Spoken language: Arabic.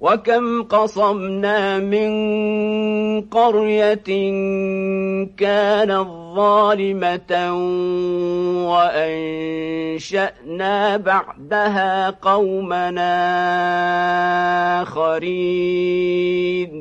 وكم قصمنا من قرية كانت ظالمة وأنشأنا بعدها قومنا آخرين